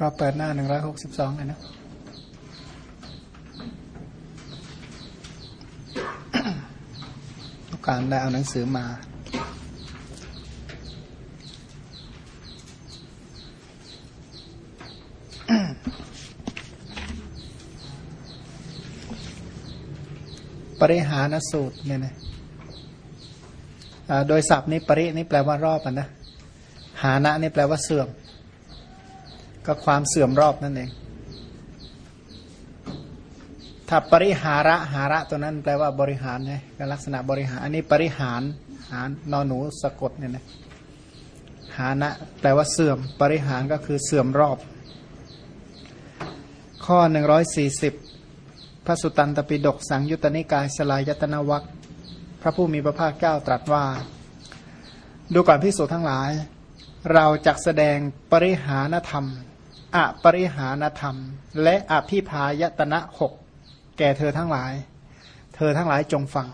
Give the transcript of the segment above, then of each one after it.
เราเปิดหน้าหนึ่งร้อยหกสิบสองเลยนะต้องการได้เอาหนังสือมา ปริหานสูตรเนี่ยนะโดยศัพท์นี้ปรินี่แปลว่ารอบอะนะ หานะนี่แปลว่าเสื่อม ก็ความเสื่อมรอบนั่นเองถ้าปริหาระหาระตัวนั้นแปลว่าบริหารไงก็ลักษณะบริหารอันนี้ปริหารหารนอนหนูสะกดเนี่ยนะหานะแปลว่าเสื่อมปริหารก็คือเสื่อมรอบ ข้อ 140 พระสุตันตปิฎกสังยุตตนิกายสลายยตนาวัคพระผู้มีพระภาคเจ้าตรัสว่า ดูก่อนพิสูจทั้งหลาย เราจะแสดงปริหานธรรม อปริหานธรรม และอภิพายตนะหกแก่เธอทั้งหลาย เธอทั้งหลายจงฟัง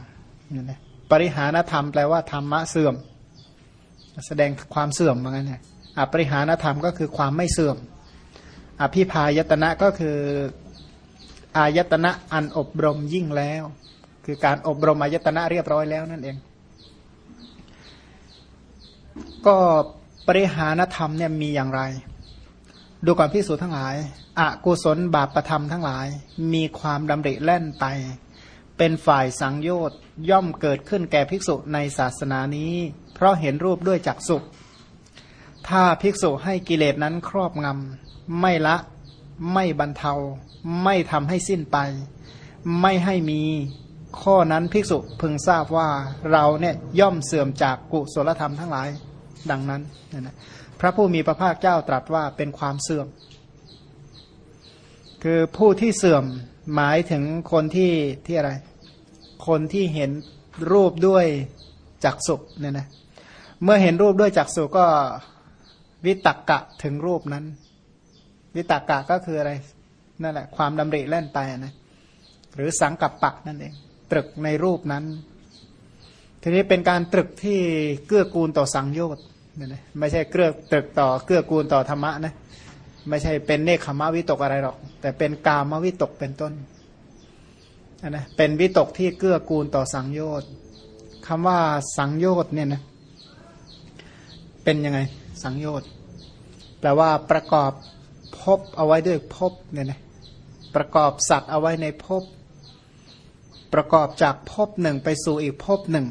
ปริหานธรรมแปลว่าธรรมะเสื่อม แสดงความเสื่อมเหมือนกันเนี่ยอปริหานธรรมก็คือความไม่เสื่อม อภิพายตนะก็คืออายตนะอันอบรมยิ่งแล้ว คือการอบรมอายตนะเรียบร้อยแล้วนั่นเอง ก็ปริหานธรรมเนี่ยมีอย่างไร ดูก่อนพิสูจน์ทั้งหลายอากุศลบาปประธรรมทั้งหลาย มีความดำริแล่นไป เป็นฝ่ายสังโยชน์ย่อมเกิดขึ้นแก่ภิกษุในศาสนานี้ เพราะเห็นรูปด้วยจักสุถ้าภิกษุให้กิเลสนั้นครอบงำไม่ละ ไม่บรรเทา ไม่ทำให้สิ้นไป ไม่ให้มีข้อนั้นภิกษุพึงทราบว่าเราเนี่ยย่อมเสื่อมจากกุศลธรรมทั้งหลาย ดังนั้นนะ พระผู้มีพระภาคเจ้าตรัสว่าเป็นความเสื่อม คือผู้ที่เสื่อมหมายถึงคนที่ที่อะไร คนที่เห็นรูปด้วยจักสุเนี่ยนะเมื่อเห็นรูปด้วยจักสุก็วิตักกะถึงรูปนั้น วิตากะก็คืออะไรนั่นแหละ ความดำริแล่นไปนะหรือสังกับปะนั่นเองตรึกในรูปนั้น ทีนี้เป็นการตรึกที่เกื้อกูลต่อสังโยชน์ ไม่ใช่เกื้อตึกต่อเกื้อกูลต่อธรรมะนะไม่ใช่เป็นเนคขมวิตกอะไรหรอก แต่เป็นกามวิตกเป็นต้นนะเป็นวิตกที่เกื้อกูลต่อสังโยชน์คำว่าสังโยชน์เนี่ยนะเป็นยังไงสังโยชน์แปลว่าประกอบภพเอาไว้ด้วยภพเนี่ยนะประกอบสัตว์เอาไว้ในภพประกอบจากภพหนึ่งไปสู่อีกภพหนึ่ง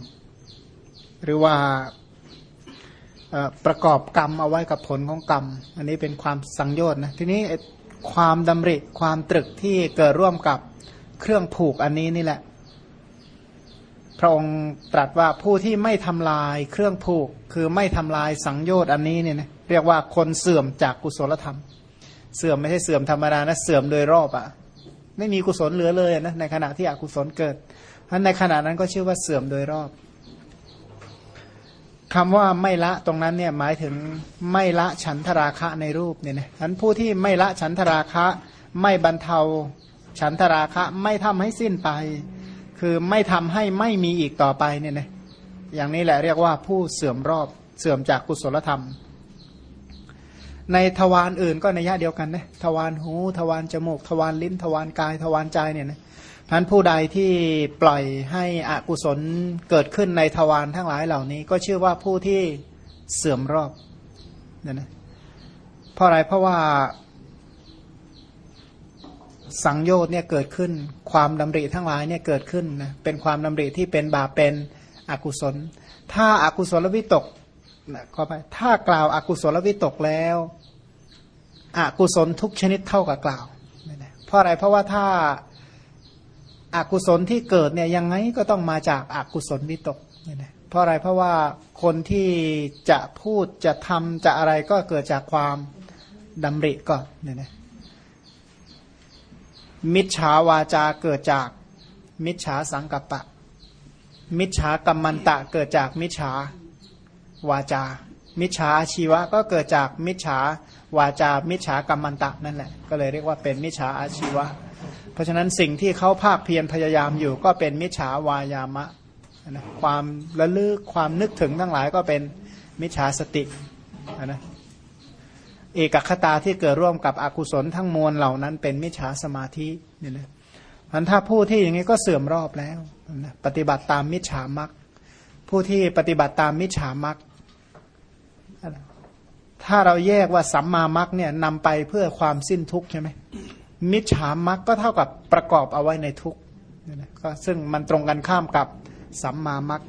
หรือว่า ประกอบกรรมเอาไว้กับผลของกรรม อันนี้เป็นความสังโยชน์นะทีนี้ความดำริความตรึกที่เกิดร่วมกับเครื่องผูกอันนี้นี่แหละ พระองค์ตรัสว่าผู้ที่ไม่ทำลายเครื่องผูกคือไม่ทำลายสังโยชน์อันนี้เนี่ยนะเรียกว่าคนเสื่อมจากกุศลธรรม เสื่อมไม่ใช่เสื่อมธรรมดานะเสื่อมโดยรอบอะ่ะ ไม่มีกุศลเหลือเลยนะในขณะที่อกุศลเกิดเพราะในขณะนั้นก็ชื่อว่าเสื่อมโดยรอบ คำว่าไม่ละตรงนั้นเนี่ยหมายถึงไม่ละฉันทราคะในรูปเนี่ยนะฉันผู้ที่ไม่ละฉันทราคะไม่บรรเทาฉันทราคะไม่ทำให้สิ้นไป คือไม่ทำให้ไม่มีอีกต่อไปเนี่ยนะอย่างนี้แหละเรียกว่าผู้เสื่อมรอบเสื่อมจากกุศลธรรม ในทวารอื่นก็ในยะเดียวกันนะทวารหู ทวารจมูก ทวารลิ้น ทวารกาย ทวารใจเนี่ยนะ พันผู้ใดที่ปล่อยให้อกุศลเกิดขึ้นในทวารทั้งหลายเหล่านี้ ก็ชื่อว่าผู้ที่เสื่อมรอบเนี่ยนะเพราะอะไรเพราะว่า สังโยชน์เนี่ยเกิดขึ้น ความดำริทั้งหลายเนี่ยเกิดขึ้นนะเป็นความดำริที่เป็นบาปเป็นอกุศล ถ้าอากุศลวิตกนะขอไปถ้ากล่าวอากุศลวิตกแล้วอกุศลทุกชนิดเท่ากับกล่าวเพราะอะไรเพราะว่าถ้า อกุศลที่เกิดเนี่ยยังไงก็ต้องมาจากอากุศลวิตกเนี่ยเพราะอะไรเพราะว่าคนที่จะพูดจะทำจะอะไรก็เกิดจากความดำริก่อนเนี่ยนะมิจฉาวาจาเกิดจากมิจฉาสังกัปปะ มิจฉากรรมันตะเกิดจากมิจฉาวาจา มิจฉาอาชีวะก็เกิดจากมิจฉาวาจา มิจฉากรรมันตะนั่นแหละ ก็เลยเรียกว่าเป็นมิจฉาอาชีวะ เพราะฉะนั้นสิ่งที่เขาภาคเพียรพยายามอยู่ ก็เป็นมิจฉาวายามะนะความระลึกความนึกถึงทั้งหลายก็เป็นมิจฉาสตินะเอกคตาที่เกิดร่วมกับอกุศลทั้งมวลเหล่านั้น เป็นมิจฉาสมาธินี่นะพันถ้าผู้ที่อย่างนี้ก็เสื่อมรอบแล้วนะปฏิบัติตามมิจฉามักผู้ที่ปฏิบัติตามมิจฉามักถ้าเราแยกว่าสัมมามักเนี่ยนำไปเพื่อความสิ้นทุกข์ใช่ไหม มิจฉามักก็เท่ากับประกอบเอาไว้ในทุกก็ซึ่งมันตรงกันข้ามกับสัมมามัก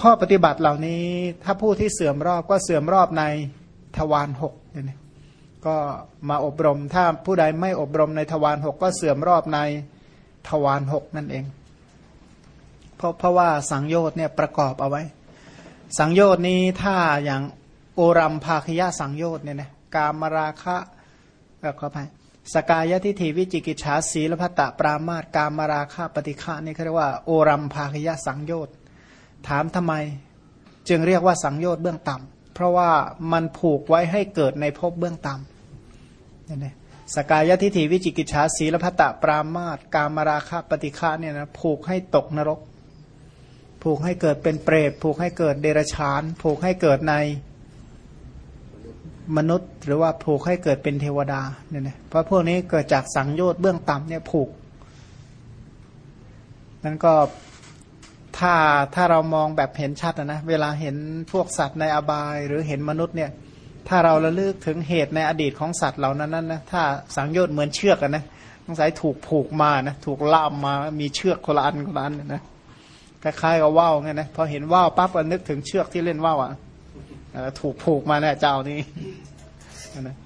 ข้อปฏิบัติเหล่านี้ถ้าผู้ที่เสื่อมรอบก็เสื่อมรอบในทวารหกเนี่ยก็มาอบรมถ้าผู้ใดไม่อบรมในทวารหกก็เสื่อมรอบในทวารหกนั่นเอง เพราะเพราะว่าสังโยชน์เนี่ยประกอบเอาไว้ สังโยชน์นี้ถ้าอย่างโอรัมภาคยะสังโยชน์เนี่ยนะกามราคะก็ขอไป สกายทิฏฐิวิจิกิจฉาสีลพัตตปรามาตกามราคะปฏิฆานี่เขาเรียกว่าโอรัมภาคยะสังโยชน์ถามทำไมจึงเรียกว่าสังโยชน์เบื้องต่ำเพราะว่ามันผูกไว้ให้เกิดในภพเบื้องต่ำนี่นะสกายทิฏฐิวิจิกิจฉาสีลพัตตปรามาตกามราคะปฏิฆาเนี่ยนะผูกให้ตกนรก ผูกให้เกิดเป็นเปรตผูกให้เกิดเดรัจฉาน ผูกให้เกิดใน นุษย์ หรือว่าผูกให้เกิดเป็นเทวดาเนี่ยนะเพราะพวกนี้เกิดจากสังโยชน์เบื้องต่ำเนี่ยผูกนั่นก็ถ้าถ้าเรามองแบบเห็นชัดนะเวลาเห็นพวกสัตว์ในอบายหรือเห็นมนุษย์เนี่ย ถ้าเราระลึกถึงเหตุในอดีตของสัตว์เหล่านั้นนะถ้าสังโยชน์เหมือนเชือกกันะสงสัยถูกผูกมานะถูกล่ามมามีเชือกคนละอันคนละอันนะคล้ายๆกับว่าวไงนะพอเห็นว่าวปั๊บก็นึกถึงเชือกที่เล่นว่าวอะ ถูกผูกมาแน่เจ้านี่นะ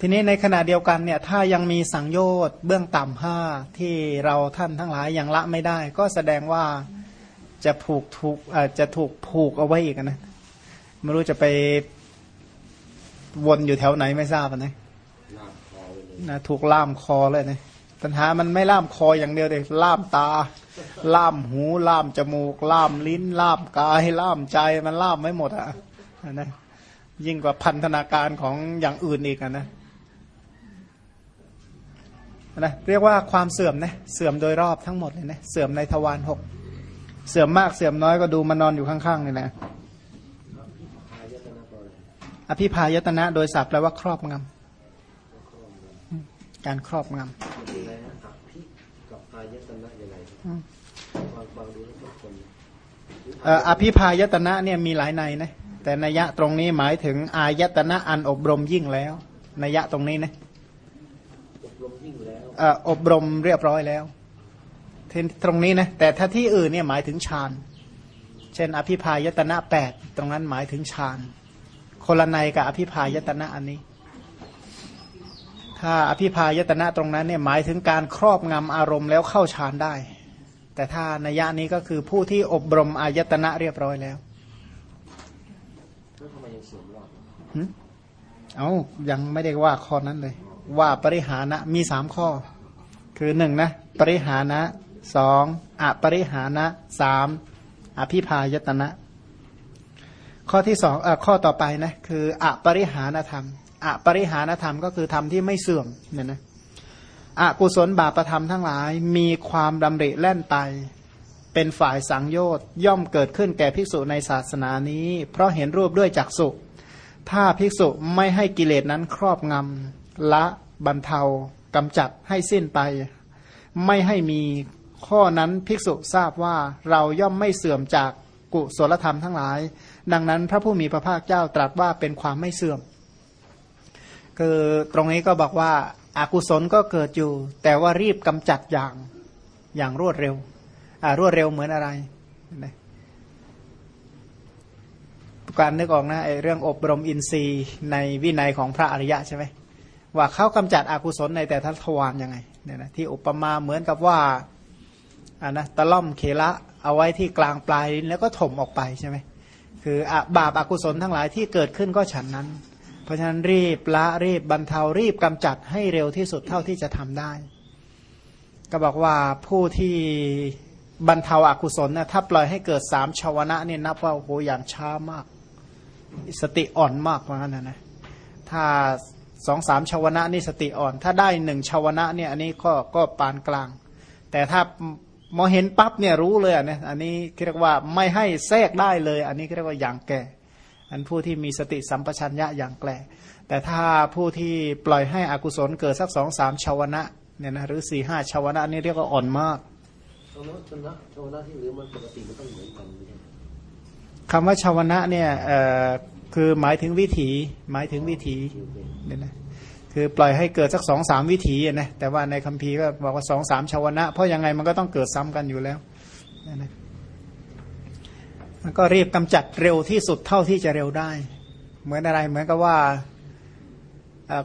ทีนี้ในขณะเดียวกันเนี่ยถ้ายังมีสังโยชน์เบื้องต่ำห้าที่เราท่านทั้งหลายยังละไม่ได้ ก็แสดงว่าจะผูกถูกจะถูกผูกเอาไว้อีกนะไม่รู้จะไปวนอยู่แถวไหนไม่ทราบนะนะถูกล่ามคอเลยนะปัญหามันไม่ล่ามคออย่างเดียวเลยล่ามตา ล่ามหูล่ามจมูก ล่ามลิ้น ล่ามกาย ล่ามใจมันล่ามไม่หมดอะนะยิ่งกว่าพันธนาการของอย่างอื่นอีกนะนะเรียกว่าความเสื่อมนะเสื่อมโดยรอบทั้งหมดเลยนะเสื่อมในทวารหกเสื่อมมากเสื่อมน้อยก็ดูมานอนอยู่ข้างๆนี่แหละอภิพายตนะโดยศัพท์แปลว่าครอบงำการครอบงำ อภิพายตนะเนี่ยมีหลายในนะแต่นัยยะตรงนี้หมายถึงอายตนะอันอบรมยิ่งแล้วนัยยะตรงนี้นะอบรมเรียบร้อยแล้วตรงนี้นะแต่ถ้าที่อื่นเนี่ยหมายถึงฌานเช่น อภิพายตนะแปดตรงนั้นหมายถึงฌานคนละในกับอภิพายตนะอันนี้ ถ้าอภิพายตนะตรงนั้นเนี่ยหมายถึงการครอบงำอารมณ์แล้วเข้าฌานได้ แต่ถ้านัยยะนี้ก็คือผู้ที่อบรมอายตนะเรียบร้อยแล้วเอายังไม่ได้ว่าข้อนั้นเลย ว่าปริหานะมีสามข้อ คือหนึ่งนะ ปริหานะสองอปริหานะสามอภิพายตนะ ข้อที่สองอข้อต่อไปนะ คืออปริหานธรรมอปริหานธรรมก็คือธรรมที่ไม่เสื่อมเนี่ยนะ อกุศลบาปธรรมทั้งหลาย มีความดำริแล่นไป เป็นฝ่ายสังโยชน์ย่อมเกิดขึ้นแก่ภิกษุในศาสนานี้ เพราะเห็นรูปด้วยจักสุถ้าภิกษุไม่ให้กิเลสนั้นครอบงำละบรรเทากำจัดให้สิ้นไป ไม่ให้มีข้อนั้นภิกษุทราบว่าเราย่อมไม่เสื่อมจากกุศลธรรมทั้งหลาย ดังนั้นพระผู้มีพระภาคเจ้าตรัสว่าเป็นความไม่เสื่อม คือตรงนี้ก็บอกว่า อากุศลก็เกิดอยู่ แต่ว่ารีบกำจัดอย่างอย่างรวดเร็วรวดเร็วเหมือนอะไรการนึกออกนะไอเรื่องอบรมอินทรีย์ในวินัยของพระอริยะใช่ไหมว่าเขากำจัดอกุศลในแต่ทัทวารยังไงเนี่ยนะที่อุปมาเหมือนกับว่าอ่านะตะล่อมเคละเอาไว้ที่กลางปลายแล้วก็ถมออกไปใช่ไหมคือบาปอากุศลทั้งหลายที่เกิดขึ้นก็ฉันนั้น เพราะฉะนั้นรีบละรีบบรรเทารีบกำจัดให้เร็วที่สุดเท่าที่จะทำได้ ก็บอกว่าผู้ที่บรรเทาอากุศลนะถ้าปล่อยให้เกิดสามชาวนะเนี่ยนับว่าโอ้โหอย่างช้ามาก สติอ่อนมากเพรานั้นนะถ้าสองสามชาวนะนี่สติอ่อน ถ้าได้หนึ่งชาวนะเนี่ยอันนี้ก็ก็ปานกลาง แต่ถ้ามอเห็นปั๊บเนี่ยรู้เลยอะนี่ยอันนี้เรียกว่าไม่ให้แทรกได้เลย อันนี้เรียกว่าอย่างแก่ อันผู้ที่มีสติสัมปชัญญะอย่างแกล้แต่ถ้าผู้ที่ปล่อยให้อกุศลเกิดสักสองสามชาวนะเนี่ยนะหรือสี่ห้าชาวนะนี่เรียกว่าอ่อนมากชาวนะชาวนะชาวนะที่เหลือมันปกติมันต้องเหมือนกันไม่ใช่คำว่าชาวนะเนี่ยเอ่อคือหมายถึงวิถีหมายถึงวิถีที่เป็นเนี่ยนะคือปล่อยให้เกิดสักสองสามวิถีอะนะแต่ว่าในคัมภีร์ก็บอกว่าสองสามชาวนะ เพราะยังไงมันก็ต้องเกิดซ้ำกันอยู่แล้วเนี่ยนะ มันก็รีบกำจัดเร็วที่สุดเท่าที่จะเร็วได้ เหมือนอะไรเหมือนกับว่า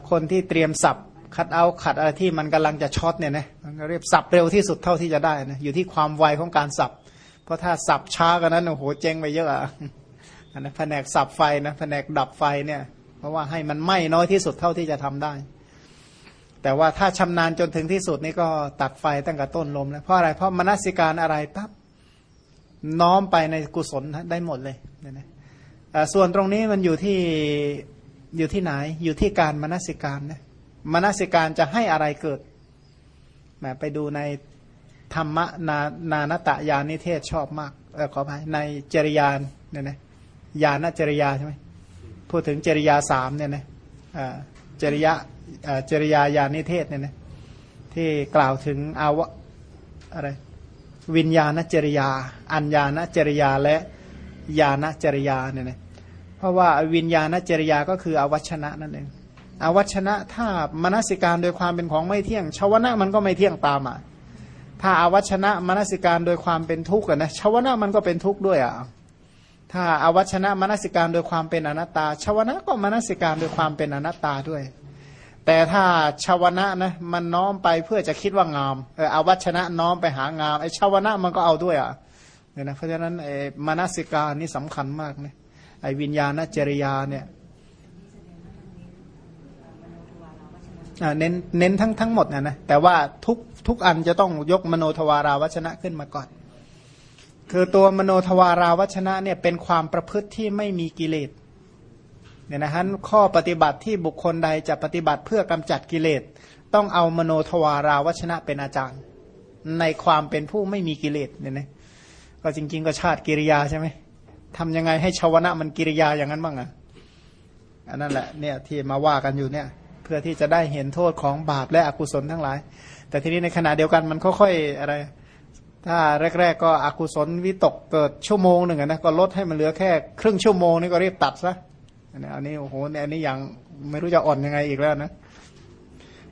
คนที่เตรียมสับคัดเอาขัดอะไรที่มันกำลังจะช็อตเนี่ยนะมันก็เรียบสับเร็วที่สุดเท่าที่จะได้นะอยู่ที่ความไวของการสับ เพราะถ้าสับช้ากันนั้นโอ้โหเจ๊งไปเยอะอะอันนะแผนกสับไฟนะแผนกดับไฟเนี่ย เพราะว่าให้มันไหม้น้อยที่สุดเท่าที่จะทำได้ แต่ว่าถ้าชำนาญจนถึงที่สุดนี่ก็ตัดไฟตั้งแต่ต้นลมแล้วเพราะอะไรเพราะมนสิการอะไรปั๊บ น้อมไปในกุศลได้หมดเลยเนี่ยนะส่วนตรงนี้มันอยู่ที่อยู่ที่ไหน อยู่ที่การมนสิการนะมนสิการจะให้อะไรเกิดแหมไปดูในธรรมนานานาตยานิเทศชอบมากเออขออภัยในจริยานเนี่ยนะญาณจริยาใช่ไหมพูดถึงจริยาสามเนี่ยนะอ่าจริยะอ่าจริยาญาณิเทศเนี่ยนะที่กล่าวถึงอาวะอะไร วิญญาณจริยา อัญญาณจริยาและญาณจริยาเนี่ยนะเพราะว่าวิญญาณจริยาก็คืออวัชนะนั่นเองอวัชนะถ้ามนสิการโดยความเป็นของไม่เที่ยงชาวนะมันก็ไม่เที่ยงตามอะถ้าอาวัชนะมนสิการโดยความเป็นทุกข์นะชาวนะมันก็เป็นทุกข์ด้วยอะถ้าอาวัชนะมนสิการโดยความเป็นอนัตตาชาวนะก็มนสิการโดยความเป็นอนัตตาด้วย แต่ถ้าชาวนะนะมันน้อมไปเพื่อจะคิดว่างามเอออาวัชนะน้อมไปหางามไอ้ชาวนะมันก็เอาด้วยอะเนี่ยนะเพราะฉะนั้นไอ้มนสิกานี่สำคัญมากนะไอ้วิญญาณจริยาเนี่ยเน้นเน้นทั้งทั้งหมดนะนะแต่ว่าทุกทุกอันจะต้องยกมโนทวาราวัชนะขึ้นมาก่อน คือตัวมโนทวาราวัชนะเนี่ยเป็นความประพฤติที่ไม่มีกิเลส เนี่ยนะฮะข้อปฏิบัติที่บุคคลใดจะปฏิบัติเพื่อกำจัดกิเลส ต้องเอามโนทวาราวัชนะเป็นอาจารย์ ในความเป็นผู้ไม่มีกิเลสเนี่ยนะก็จริง ๆ ก็ชาติกิริยาใช่ไหมทำยังไงให้ชาวนะมันกิริยาอย่างนั้นบ้างอะอันนั้นแหละเนี่ยที่มาว่ากันอยู่เนี่ยเพื่อที่จะได้เห็นโทษของบาปและอกุศลทั้งหลาย แต่ทีนี้ในขณะเดียวกันมันค่อยๆอะไร ถ้าแรก ๆ ก็อกุศลวิตกเกิดชั่วโมงหนึ่งนะก็ลดให้มันเหลือแค่ ครึ่งชั่วโมงนี่ก็รีบตัดซะ นนี้อันนี้โอ้โหอันนี้ยังไม่รู้จะอ่อนยังไงอีกแล้วนะ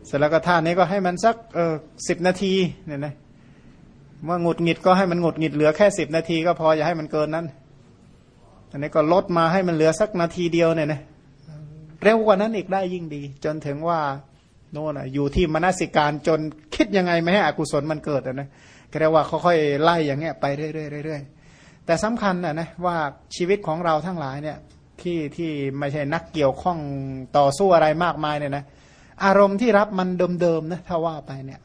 เสร็จแล้วก็ท่านี้ก็ให้มันสักเออสิบนาทีเนี่ยนะเมื่อหงุดหงิดก็ให้มันหงุดหงิดเหลือแค่สิบนาทีก็พออย่าให้มันเกินนั้นอันนี้ก็ลดมาให้มันเหลือสักนาทีเดียวเนี่ยนะเร็วกว่านั้นอีกได้ยิ่งดี จนถึงว่าโน่นอะอยู่ที่มนสิการจนคิดยังไงไม่ให้อกุศลมันเกิดนะก็เรียกว่าค่อยๆไล่อย่างเงี้ยไปเรื่อยๆแต่สำคัญอะนะว่าชีวิตของเราทั้งหลายเนี่ย ที่ที่ไม่ใช่นักเกี่ยวข้องต่อสู้อะไรมากมายเนี่ยนะอารมณ์ที่รับมันเดิมๆนะถ้าว่าไปเนี่ย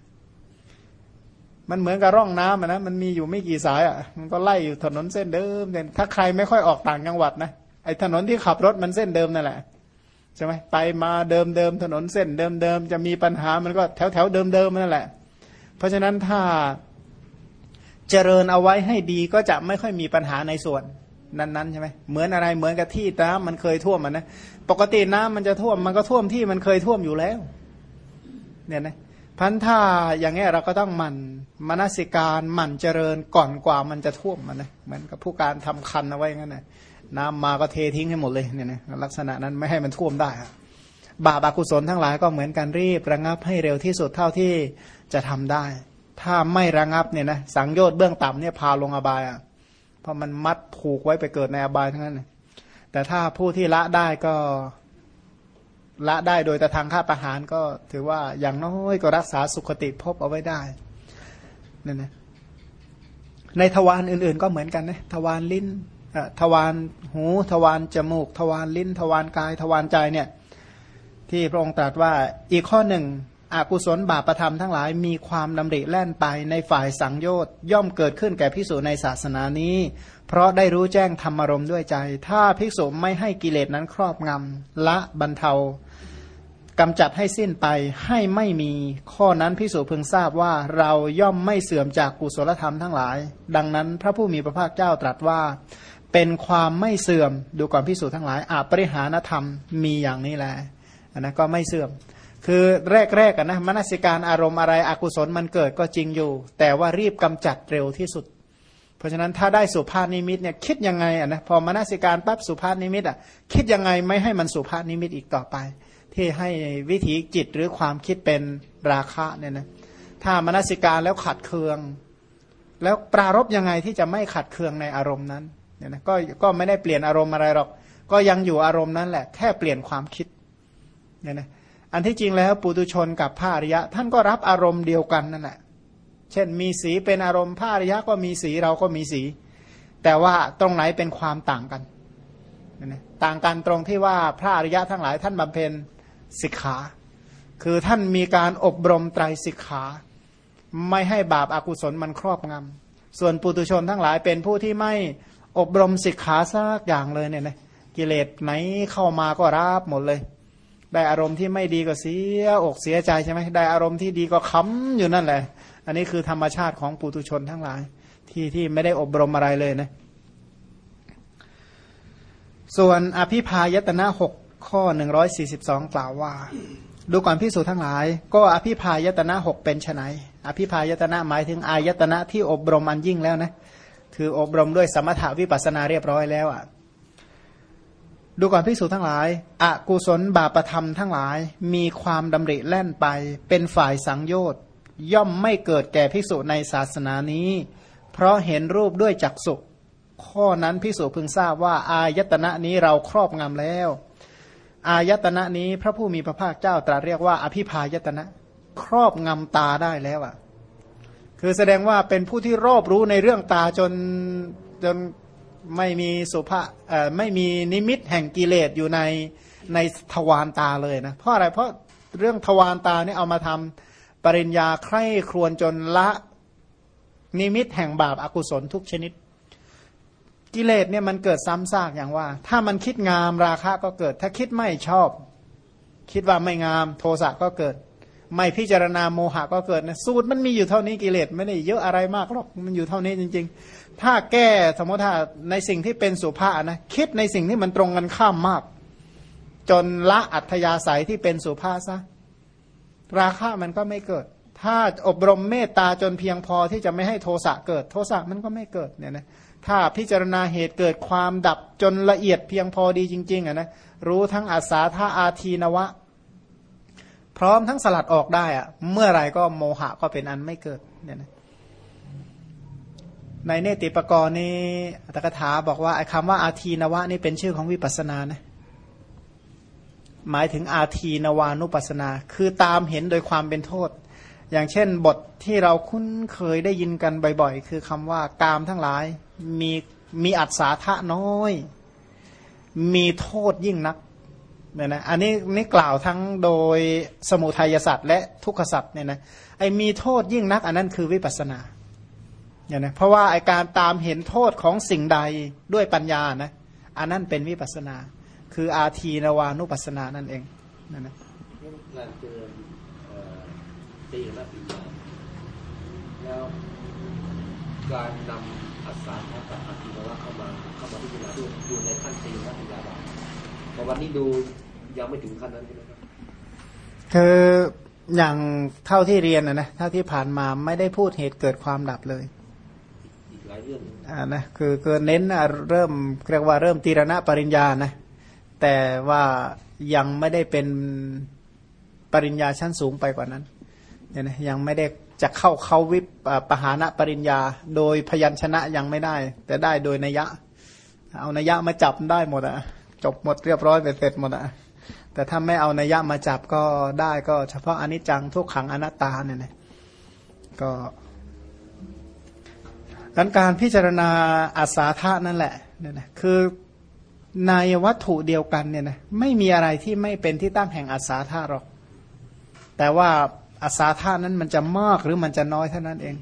มันเหมือนกับร่องน้ำนะมันมีอยู่ไม่กี่สายอะมันก็ไล่อยู่ถนนเส้นเดิมเนี่ยถ้าใครไม่ค่อยออกต่างจังหวัดนะไอ้ถนนที่ขับรถมันเส้นเดิมนั่นแหละใช่ไหมไปมาเดิมเดิมถนนเส้นเดิมเดิมจะมีปัญหามันก็แถวแถวเดิมเดิมนั่นแหละ เพราะฉะนั้นถ้าเจริญเอาไว้ให้ดีก็จะไม่ค่อยมีปัญหาในส่วน นั้นๆใช่ไหมเหมือนอะไรเหมือนกับที่น้ำมันเคยท่วมมันนะปกติน้ำมันจะท่วมมันก็ท่วมที่มันเคยท่วมอยู่แล้ว เนี่ยนะพันถ้าอย่างเงี้ยเราก็ต้องหมันมนสิการหมั่นเจริญก่อนกว่ามันจะท่วมมันนะเหมือนกับผู้การทำคันเอาไว้งั้นนะน้ำมาก็เททิ้งให้หมดเลยเนี่ยนะลักษณะนั้นไม่ให้มันท่วมได้บาปอกุศลทั้งหลายก็เหมือนกันรีบระงับให้เร็วที่สุดเท่าที่จะทำได้ ถ้าไม่ระงับเนี่ยนะสังโยชน์เบื้องต่ำเนี่ยพาลงอบายอะ เพราะมันมัดผูกไว้ไปเกิดในอบายทั้งนั้น แต่ถ้าผู้ที่ละได้ก็ละได้โดยแต่ทางค่าประหารก็ถือว่าอย่างน้อยก็รักษาสุขติภพเอาไว้ได้นั่นนะในทวารอื่นๆ ก็เหมือนกันนะทวารลิ้นทวารหูทวารจมูก ทวารลิ้น ทวารกาย ทวารใจเนี่ย ที่พระองค์ตรัสว่าอีกข้อหนึ่ง อกุศลบาปประธรรมทั้งหลายมีความดำริแล่นไปในฝ่ายสังโยชน์ย่อมเกิดขึ้นแก่ภิกษุในศาสนานี้ เพราะได้รู้แจ้งธรรมรมด้วยใจ ถ้าภิกษุไม่ให้กิเลสนั้นครอบงำละบรรเทากำจัดให้สิ้นไปให้ไม่มีข้อนั้นภิกษุพึงทราบว่าเราย่อมไม่เสื่อมจากกุศลธรรมทั้งหลาย ดังนั้นพระผู้มีพระภาคเจ้าตรัสว่า เป็นความไม่เสื่อมดูก่อนพิสูจน์ทั้งหลายอาปริหานธรรมมีอย่างนี้แหละอันนะก็ไม่เสื่อม คือแรกๆกันนะมนสิการอารมณ์อะไรอกุศลมันเกิดก็จริงอยู่ แต่ว่ารีบกำจัดเร็วที่สุด เพราะฉะนั้นถ้าได้สุภาพนิมิตเนี่ยคิดยังไงอะนะพอมนสิการปั๊บสุภาพนิมิตอะคิดยังไงไม่ให้มันสุภาพนิมิตอีกต่อไป ที่ให้วิถีจิตหรือความคิดเป็นราคะเนี่ยนะถ้ามนสิการแล้วขัดเคือง แล้วปรารบยังไงที่จะไม่ขัดเคืองในอารมณ์นั้นเนี่ยนะก็ก็ไม่ได้เปลี่ยนอารมณ์อะไรหรอก ก็ยังอยู่อารมณ์นั้นแหละแค่เปลี่ยนความคิดเนี่ยนะ อันที่จริงแล้วปุตุชนกับพระอริยะ ท่านก็รับอารมณ์เดียวกันนั่นแหละเช่นมีสีเป็นอารมณ์พระอริยะก็มีสีเราก็มีสี แต่ว่าตรงไหนเป็นความต่างกันนะต่างกันตรงที่ว่าพระอริยะทั้งหลายท่านบำเพ็ญสิกขา คือท่านมีการอบรมไตรสิกขา ไม่ให้บาปอากุศลมันครอบงำส่วนปุตุชนทั้งหลายเป็นผู้ที่ไม่อบรมสิกขาสักอย่างเลยเนี่ยนะกิเลสไหนเข้ามาก็รับหมดเลย ได้อารมณ์ที่ไม่ดีก็เสียอกเสียใจใช่ไหมได้อารมณ์ที่ดีก็ค้ำอยู่นั่นแหละ อันนี้คือธรรมชาติของปุตุชนทั้งหลาย ที่ที่ไม่ได้อบรมอะไรเลยนะ ส่วนอภิพายตนะหกข้อหนึ่งร้อยสี่สิบสองกล่าวว่า ดูก่อนพิสูจทั้งหลาย ก็อภิพายตนะหกเป็นไนอภิพายตนะหมายถึงอายตนะที่อบรมอันยิ่งแล้วนะ คืออบรมด้วยสมถาวิปัสนาเรียบร้อยแล้วอะ ดูก่อนพิสูจทั้งหลายอากุศลบาปธรรมทั้งหลาย มีความดำริแล่นไป เป็นฝ่ายสังโยชน์ย่อมไม่เกิดแก่พิสูจในศาสนานี้ เพราะเห็นรูปด้วยจักสุข้อนั้นพิสูจพึงทราบว่า อายตนะนี้เราครอบงำแล้ว อายตนะนี้พระผู้มีพระภาคเจ้าตรัสเรียกว่า อภิพายตนะ ครอบงำตาได้แล้วอะ คือแสดงว่าเป็นผู้ที่รอบรู้ในเรื่องตาจนจน ไม่มีสุภาไม่มีนิมิตแห่งกิเลสอยู่ในในทวารตาเลยนะเพราะอะไรเพราะเรื่องทวารตานี่เอามาทำปริญญาใคร่ครวญจนละนิมิตแห่งบาปอากุศลทุกชนิด กิเลสเนี่ยมันเกิดซ้ำซากอย่างว่า ถ้ามันคิดงามราคะก็เกิด ถ้าคิดไม่ชอบ คิดว่าไม่งามโทสะก็เกิด ไม่พิจารณาโมหะก็เกิดนะสูตรมันมีอยู่เท่านี้กิเลสไม่ได้เยอะอะไรมากหรอกมันอยู่เท่านี้จริง ๆ ถ้าแก้สมมติถ้าในสิ่งที่เป็นสุภาษนะคิดในสิ่งที่มันตรงกันข้ามมาก จนละอัธยาศัยที่เป็นสุภาษซะราคะมันก็ไม่เกิด ถ้าอบรมเมตตาจนเพียงพอที่จะไม่ให้โทสะเกิด โทสะมันก็ไม่เกิดเนี่ยนะถ้าพิจารณาเหตุเกิดความดับจนละเอียดเพียงพอดีจริงๆอะนะรู้ทั้งอาสาธาอาทีนวะ พร้อมทั้งสลัดออกได้อะเมื่อไรก็โมหะก็เป็นอันไม่เกิดเนี่ยนะ ในเนติปกรณ์นี่อัตถกถาบอกว่าไอ้คำว่าอาทีนวะนี่เป็นชื่อของวิปัสสนานะหมายถึงอาทีนวานุปัสนา คือตามเห็นโดยความเป็นโทษ อย่างเช่นบทที่เราคุ้นเคยได้ยินกันบ่อยๆ คือคำว่ากามทั้งหลายมีมีอัศาทะน้อย มีโทษยิ่งนักเนี่ยนะอันนี้นี่กล่าวทั้งโดยสมุทัยสัตว์และทุกขสัตว์เนี่ยนะไอ้มีโทษยิ่งนัก อันนั้นคือวิปัสนา เนี่ยนะเพราะว่าไอการตามเห็นโทษของสิ่งใดด้วยปัญญานะอันนั้นเป็นวิปัสนา คืออาทีนวานุปัสนานั่นเองนั่นนะการเจอตีและปิญญาแล้วการนำอัศาธกับอาทีนวะเข้ามาเข้ามาพิจารณาด้วยอยู่ในขั้นตีและปิญญาแต่วันนี้ดูยังไม่ถึงขั้นนั้นใช่ไหมครับคืออย่างเท่าที่เรียนนะนะเท่าที่ผ่านมาไม่ได้พูดเหตุเกิดความดับเลยอีก หลายเรื่องอ่านะคือคือเน้นเริ่มเรียกว่าเริ่มตีรณะปริญญานะแต่ว่ายังไม่ได้เป็นปริญญาชั้นสูงไปกว่านั้นเนี่ยนะยังไม่ได้จะเข้าเข้าวิปปหานะปริญญา โดยพยัญชนะยังไม่ได้ แต่ได้โดยนัยยะ เอานัยยะมาจับได้หมดอะจบหมดเรียบร้อยไปเสร็จหมดอะแต่ถ้าไม่เอานัยยะมาจับก็ได้ก็เฉพาะอนิจจังทุกขังอนัตตาเนี่ยนะก็ ดังการพิจารณาอาสาธานั่นแหละเนี่ยนะคือในวัตถุเดียวกันเนี่ยนะไม่มีอะไรที่ไม่เป็นที่ตั้งแห่งอาสาธาหรอก แต่ว่าอาสาธานั้นมันจะมากหรือมันจะน้อยเท่านั้นเอง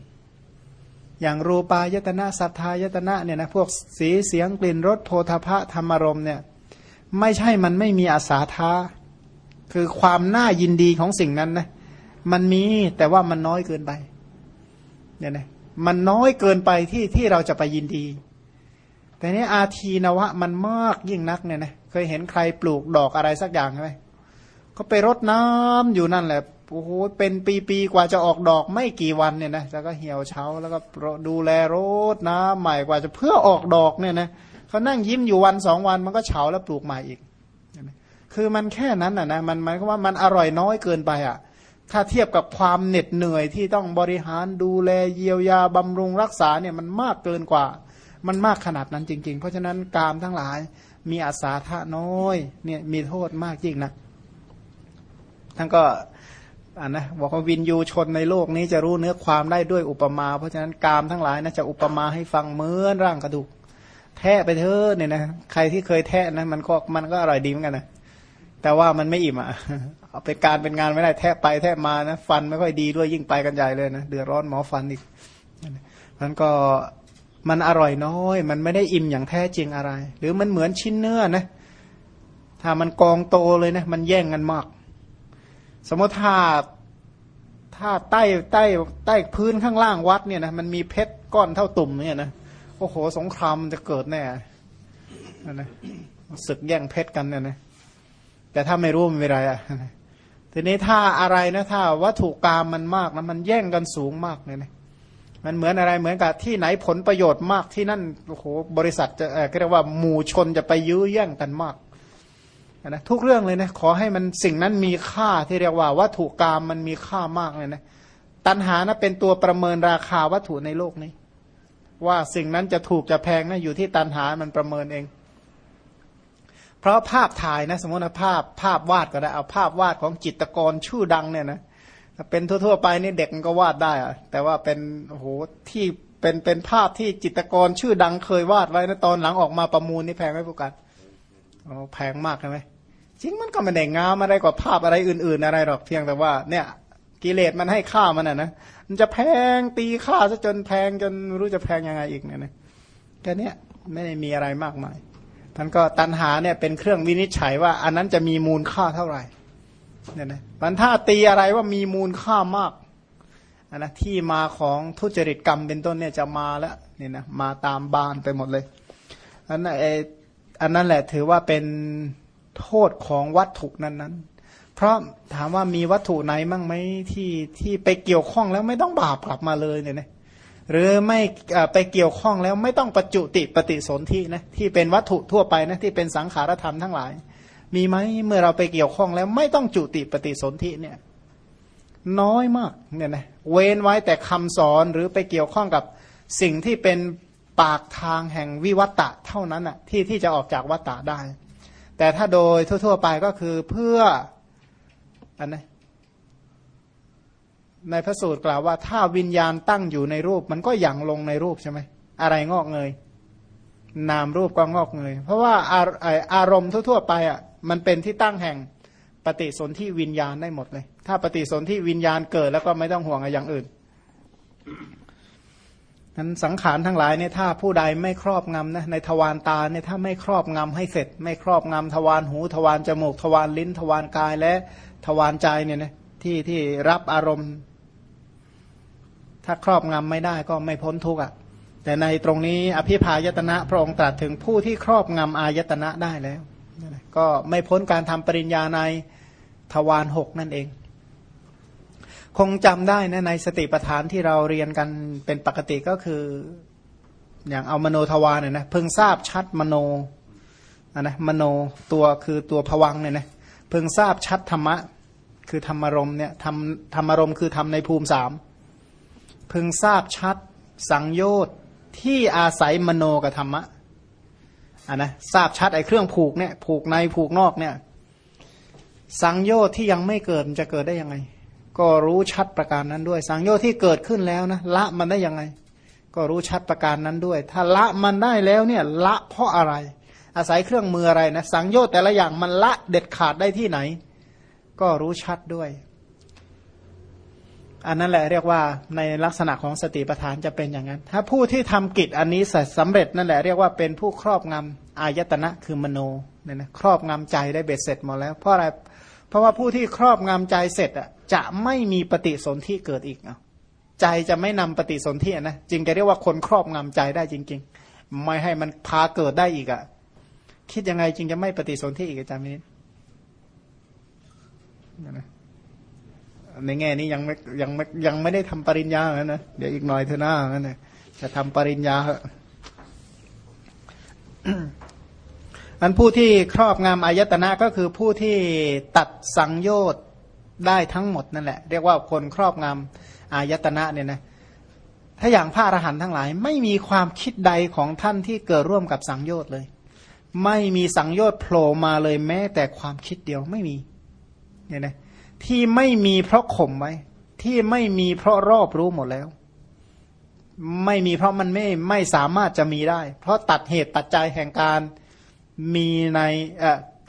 อย่างรูปายตนะสัทธายตนะเนี่ยนะพวกสีเสียงกลิ่นรสโพธพะธรรมรมเนี่ยไม่ใช่มันไม่มีอาสาทาคือความน่ายินดีของสิ่งนั้นนะมันมีแต่ว่ามันน้อยเกินไปเนี่ยนะ มันน้อยเกินไปที่ที่เราจะไปยินดี แต่นี้อาทีนวะมันมากยิ่งนักเนี่ยนะเคยเห็นใครปลูกดอกอะไรสักอย่างไหมเขาไปรดน้ำอยู่นั่นแหละโอ้โหเป็นปีๆกว่าจะออกดอกไม่กี่วันเนี่ยนะแล้วก็เหี่ยวเฉาแล้วก็ดูแลรดน้ำใหม่กว่าจะเพื่อออกดอกเนี่ยนะเขานั่งยิ้มอยู่วันสองวันมันก็เฉาแล้วปลูกใหม่อีก คือมันแค่นั้นอะนะมันหมายความว่ามันอร่อยน้อยเกินไปอะ ถ้าเทียบกับความเหน็ดเหนื่อยที่ต้องบริหารดูแลเยียวยาบำรุงรักษาเนี่ยมันมากเกินกว่า มันมากขนาดนั้นจริง ๆ เพราะฉะนั้นกามทั้งหลายมีอาสาทะน้อยเนี่ยมีโทษมากจริงนะท่านก็อ่านะบอกว่าวินยูชนในโลกนี้จะรู้เนื้อความได้ด้วยอุปมา เพราะฉะนั้นกามทั้งหลายนะจะอุปมาให้ฟังเหมือนร่างกระดูก แทะไปเถอะเนี่ยนะใครที่เคยแทะนะมันก็มันก็อร่อยดีเหมือนกันนะ แต่ว่ามันไม่อิ่มอะเอาไปการเป็นงานไม่ได้แทะไปแทะมานะฟันไม่ค่อยดีด้วยยิ่งไปกันใหญ่เลยนะเดือดร้อนหมอฟันอีกมันก็มันอร่อยน้อย มันไม่ได้อิ่มอย่างแท้จริงอะไร หรือมันเหมือนชิ้นเนื้อนะ ถ้ามันกองโตเลยนะ มันแย่งกันมาก สมมติถ้าถ้าใต้ใต้ใต้พื้นข้างล่างวัดเนี่ยนะมันมีเพชรก้อนเท่าตุ่มเนี่ยนะโอ้โหสงครามจะเกิดแน่นะศึกแย่งเพชรกันเนี่ยนะ แต่ถ้าไม่รู้มันไม่ไรอะทีนี้ถ้าอะไรนะถ้าวัตถุกรรมมันมากนะมันแย่งกันสูงมากเนี่ยนะมันเหมือนอะไรเหมือนกับที่ไหนผลประโยชน์มากที่นั่นโอ้โหบริษัทจะเรียกว่าหมู่ชนจะไปยื้อแย่งกันมากนะทุกเรื่องเลยนะขอให้มันสิ่งนั้นมีค่าที่เรียกว่าวัตถุกรรมมันมีค่ามากเลยนะตัณหานะเป็นตัวประเมินราคาวัตถุในโลกนี้ ว่าสิ่งนั้นจะถูกจะแพงนะอยู่ที่ตัณหามันประเมินเอง เพราะภาพถ่ายนะ สมมติภาพภาพวาดก็ได้เอาภาพวาดของจิตกรชื่อดังเนี่ยนะเป็นทั่วๆไปนี่เด็กมันก็วาดได้อะแต่ว่าเป็นโอ้โหที่เป็นเป็นภาพที่จิตกรชื่อดังเคยวาดไว้นะตอนหลังออกมาประมูลนี่แพงไหมพวกกันโอ้แพงมากใช่ไหมจริงมันก็ไม่ได้งามอะไรกว่าภาพอะไรอื่น ๆ อะไรหรอกเพียงแต่ว่า เนี่ย กิเลสมันให้ค่ามันอะนะมันจะแพงตีค่าซะจนแพงจนรู้จะแพงยังไงอีกเนี่ยนะแค่นี้ไม่ได้มีอะไรมากมาย ท่านก็ตัณหาเนี่ยเป็นเครื่องวินิจฉัยว่า อันนั้นจะมีมูลค่าเท่าไหร่เนี่ยนะมันถ้าตีอะไรว่ามีมูลค่ามากอันนะที่มาของทุจริตกรรมเป็นต้นเนี่ยจะมาแล้วเนี่ยนะมาตามบานไปหมดเลยอันนั้นไออันนั้นแหละถือว่าเป็นโทษของวัตถุนั้นนั้นเพราะถามว่ามีวัตถุไหนมั่งไหมที่ที่ไปเกี่ยวข้องแล้วไม่ต้องบาปกลับมาเลยเนี่ยนะ หรือไม่ไปเกี่ยวข้องแล้วไม่ต้องประจุติปฏิสนธินะที่เป็นวัตถุทั่วไปนะที่เป็นสังขารธรรมทั้งหลาย มีไหมเมื่อเราไปเกี่ยวข้องแล้วไม่ต้องจุติปฏิสนธิเนี่ยน้อยมากเนี่ยนะเว้นไว้แต่คำสอนหรือไปเกี่ยวข้องกับสิ่งที่เป็นปากทางแห่งวิวัตะเท่านั้นอะที่ที่จะออกจากวัตตะได้ แต่ถ้าโดยทั่ว ๆ ไปก็คือเพื่ออันนะ ในพระสูตรกล่าวว่า ถ้าวิญญาณตั้งอยู่ในรูป มันก็ยังลงในรูปใช่ไหมอะไรงอกเงยนามรูปก็งอกเงยเพราะว่าอารมณ์ทั่วๆไปอะมันเป็นที่ตั้งแห่งปฏิสนธิวิญญาณได้หมดเลย ถ้าปฏิสนธิวิญญาณเกิดแล้วก็ไม่ต้องห่วงอะไรอย่างอื่นนั้นสังขารทั้งหลายเนี่ยถ้าผู้ใดไม่ครอบงำนะในทวารตาเนี่ยถ้าไม่ครอบงำให้เสร็จ ไม่ครอบงำทวารหูทวารจมูก ทวารลิ้น ทวารกายและทวารใจเนี่ยนะที่ที่รับอารมณ์ ถ้าครอบงำไม่ได้ก็ไม่พ้นทุกข์อะแต่ในตรงนี้อภิพายตนะพระองค์ตรัสถึงผู้ที่ครอบงำอายตนะได้แล้วก็ไม่พ้นการทำปริญญาในทวารหกนั่นเอง คงจำได้นะในสติปัฏฐานที่เราเรียนกันเป็นปกติก็คืออย่างเอามโนทวารเนี่ยนะเพิ่งทราบชัดมโนนะมโนตัวคือตัวผวังเนี่ยนะเพิ่งทราบชัดธรรมะ คือธรรมรมเนี่ยธรรมธรรมรมคือธรรมในภูมิสาม พิ่งทราบชัด สังโยชน์ที่อาศัยมโนกับธรรมะอะนะทราบชัดไอ้เครื่องผูกเนี่ย ผูกในผูกนอกเนี่ย สังโยชน์ที่ยังไม่เกิดมันจะเกิดได้ยังไง ก็รู้ชัดประการนั้นด้วย สังโยชน์ที่เกิดขึ้นแล้วนะละมันได้ยังไง ก็รู้ชัดประการนั้นด้วย ถ้าละมันได้แล้วเนี่ย ละเพราะอะไร อาศัยเครื่องมืออะไรนะสังโยชน์แต่ละอย่างมันละเด็ดขาดได้ที่ไหน ก็รู้ชัดด้วย อันนั้นแหละเรียกว่าในลักษณะของสติปัฏฐานจะเป็นอย่างนั้น ถ้าผู้ที่ทำกิจอันนี้สำเร็จนั่นแหละเรียกว่าเป็นผู้ครอบงำอายตนะคือมโนเนี่ยนะครอบงำใจได้เบ็ดเสร็จหมดแล้วเพราะอะไรเพราะว่าผู้ที่ครอบงำใจเสร็จอะจะไม่มีปฏิสนธิเกิดอีกอะใจจะไม่นำปฏิสนธินะจึงจะเรียกว่าคนครอบงำใจได้จริง ๆ ไม่ให้มันพาเกิดได้อีกอะคิดยังไงจึงจะไม่ปฏิสนธิอีกอาจารย์มินิ ในแง่นี้ยังไม่ยังไม่ยังไม่ได้ทำปริญญาแล้วนะเดี๋ยวอีกหน่อยเธอหน้างั้นนะจะทำปริญญาเหอะอันผู้ที่ครอบงำอายตนะก็คือผู้ที่ตัดสังโยชน์ได้ทั้งหมดนั่นแหละ เรียกว่าคนครอบงำอายตนะเนี่ยนะถ้าอย่างพระอรหันต์ทั้งหลาย ไม่มีความคิดใดของท่านที่เกิดร่วมกับสังโยชน์เลย ไม่มีสังโยชน์โผล่มาเลยแม้แต่ความคิดเดียวไม่มีเนี่ยนะ ที่ไม่มีเพราะข่มไว้ ที่ไม่มีเพราะรอบรู้หมดแล้ว ไม่มีเพราะมันไม่ไม่สามารถจะมีได้ เพราะตัดเหตุปัจจัยแห่งการมีใน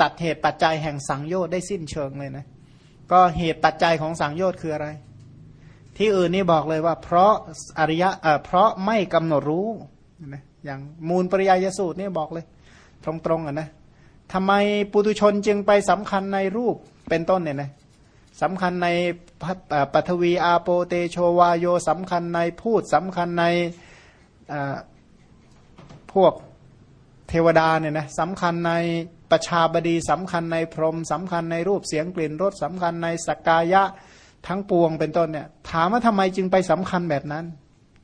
ตัดเหตุปัจจัยแห่งสังโยชน์ได้สิ้นเชิงเลยนะ ก็เหตุปัจจัยของสังโยชน์คืออะไร ที่อื่นนี่บอกเลยว่า เพราะอริยะเพราะไม่กำหนดรู้นะอย่างมูลปริยายสูตรนี่บอกเลย ตรงๆอะนะทำไมปุตุชนจึงไปสำคัญในรูปเป็นต้นเนี่ยนะ สำคัญในปัทวีอาโปเตโชวาโยสำคัญในพูดสำคัญในพวกเทวดาเนี่ยนะสำคัญในประชาบดีสำคัญในพรหมสำคัญในรูปเสียงกลิ่นรสสำคัญในสกกายะทั้งปวงเป็นต้นเนี่ยถามว่าทำไมจึงไปสำคัญแบบนั้น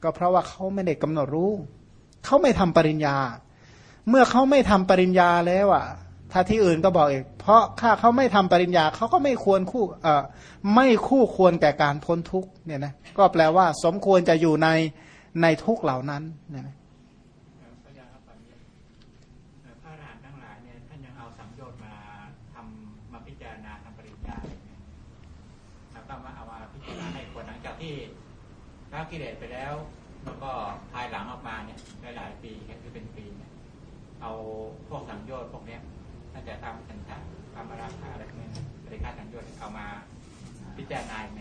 ก็เพราะว่าเขาไม่ได้กำหนดรู้ เขาไม่ทำปริญญา เมื่อเขาไม่ทำปริญญาแล้วอะ ถ้าที่อื่นก็บอกอีก เพราะถ้าเขาไม่ทำปริญญาเขาก็ไม่ควรคู่เอ่อไม่คู่ควรแก่การพ้นทุกเนี่ยนะก็แปลว่าสมควรจะอยู่ในในทุกเหล่านั้นเนี่ยนะละกิเลสไปแล้วแล้วก็ภายหลังออกมาเนี่ยหลายๆปีคือเป็นปีเนี่ยเอาพวกสังโยชน์พวกเนี้ย ท่าจะทำสัญญาทำราคาอะไรพวกนี้บริการสังโยชน์เอามาพิจารณาไหม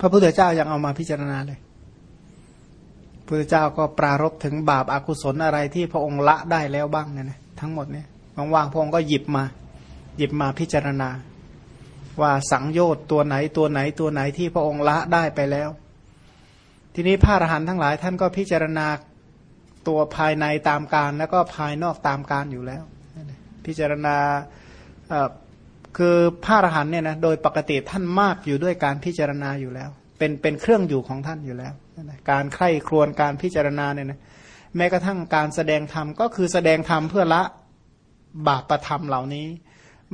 พระพุทธเจ้ายังเอามาพิจารณาเลยพุทธเจ้าก็ปรารบถึงบาปอากุศลอะไรที่พระองค์ละได้แล้วบ้างเนี่ยนะทั้งหมดเนี่ยว่างๆพระองค์ก็หยิบมา หยิบมาพิจารณา ว่าสังโยชน์ตัวไหนตัวไหนตัวไหนที่พระองค์ละได้ไปแล้ว ทีนี้พระอรหันต์ทั้งหลายท่านก็พิจารณาตัวภายในตามการแล้วก็ภายนอกตามการอยู่แล้ว พิจารณาคือพระอรหันต์เนี่ยนะโดยปกติท่านมากอยู่ด้วยการพิจารณาอยู่แล้ว เป็นเป็นเครื่องอยู่ของท่านอยู่แล้วการใคร่ครวญการพิจารณาเนี่ยนะแม้กระทั่งการแสดงธรรมก็คือแสดงธรรมเพื่อละบาปประธรรมเหล่านี้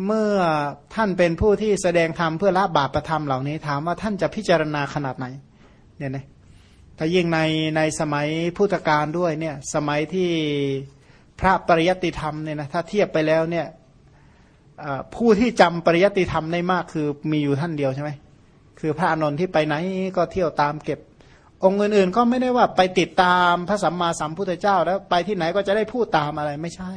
เมื่อท่านเป็นผู้ที่แสดงธรรมเพื่อละบาปประธรรมเหล่านี้ ถามว่าท่านจะพิจารณาขนาดไหนเนี่ยนะถ้ายิ่งในในสมัยพุทธกาลด้วยเนี่ยสมัยที่ พระปริยติธรรมเนี่ยนะถ้าเทียบไปแล้วเนี่ยผู้ที่จำปริยติธรรมได้มากคือมีอยู่ท่านเดียวใช่ไหมคือพระอนนท์ที่ไปไหนก็เที่ยวตามเก็บ องค์อื่นๆก็ไม่ได้ว่าไปติดตามพระสัมมาสัมพุทธเจ้า แล้วไปที่ไหนก็จะได้พูดตามอะไรไม่ใช่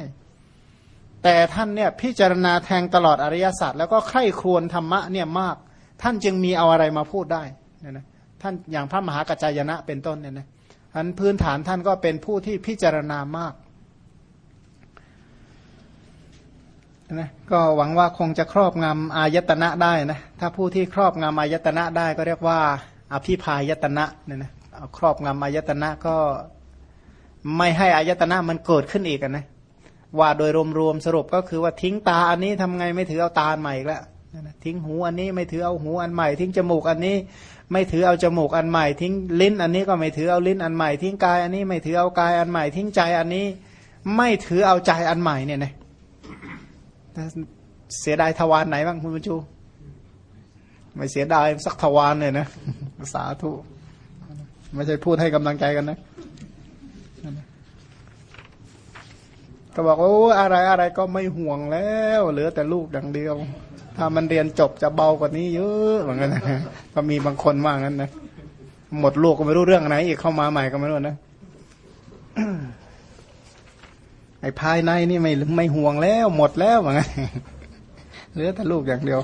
แต่ท่านเนี่ยพิจารณาแทงตลอดอริยสัจแล้วก็ใคร่ครวญธรรมะเนี่ยมาก ท่านจึงมีเอาอะไรมาพูดได้นะนะท่านอย่างพระมหากัจจายนะเป็นต้นเนี่ยนะอันพื้นฐานท่านก็เป็นผู้ที่พิจารณามาก นะก็หวังว่าคงจะครอบงำอายตนะได้นะถ้าผู้ที่ครอบงำอายตนะได้ก็เรียกว่า อภิพายตนะเนี่ยนะครอบงำอายตนะก็ไม่ให้อายตนะมันเกิดขึ้นอีกนะว่าโดยรวมๆสรุปก็คือว่าทิ้งตาอันนี้ทำไงไม่ถือเอาตาใหม่แล้วทิ้งหูอันนี้ไม่ถือเอาหูอันใหม่ ทิ้งจมูกอันนี้ไม่ถือเอาจมูกอันใหม่ ทิ้งลิ้นอันนี้ก็ไม่ถือเอาลิ้นอันใหม่ ทิ้งกายอันนี้ไม่ถือเอากายอันใหม่ ทิ้งใจอันนี้ไม่ถือเอาใจอันใหม่เนี่ยนะ เสียดายทวารไหนบ้างคุณบรรจูไม่เสียดายสักทวารเลยนะสาธุไม่ใช่พูดให้กำลังใจกันนะก็บอกว่าอะไรอะไรก็ไม่ห่วงแล้วเหลือแต่ลูกอย่างเดียว ถ้ามันเรียนจบจะเบากว่านี้เยอะเหมือนกันนะก็มีบางคนว่างั้นนะหมดลูกก็ไม่รู้เรื่องไหนอีกเข้ามาใหม่ก็ไม่รู้นะ ไอ้ภายในนี่ไม่ไม่ห่วงแล้วหมดแล้วเหมือนกันเหลือแต่ลูกอย่างเดียว